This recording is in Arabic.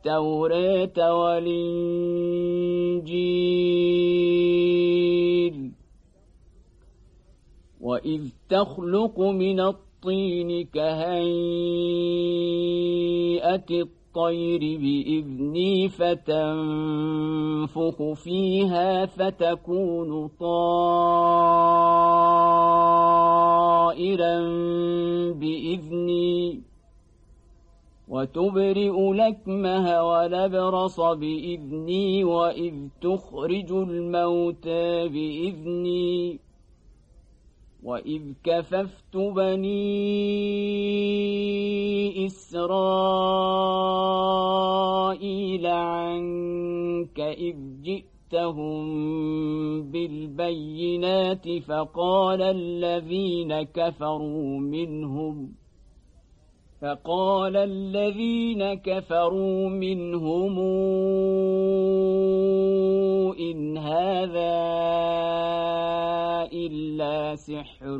التوراة والإنجيل. وإذ تخلق من الطين كهيئة الطير بإذني فتنفخ فيها فتكون طائرا بإذني. وتبرئ لكمها ولبرص بإذني وإذ تخرج الموتى بإذني وإذ كففت بني إسرائيل عنك إذ جئتهم بالبينات فقال الذين كفروا منهم فقال الذين كفروا منهم إن هذا إلا سحر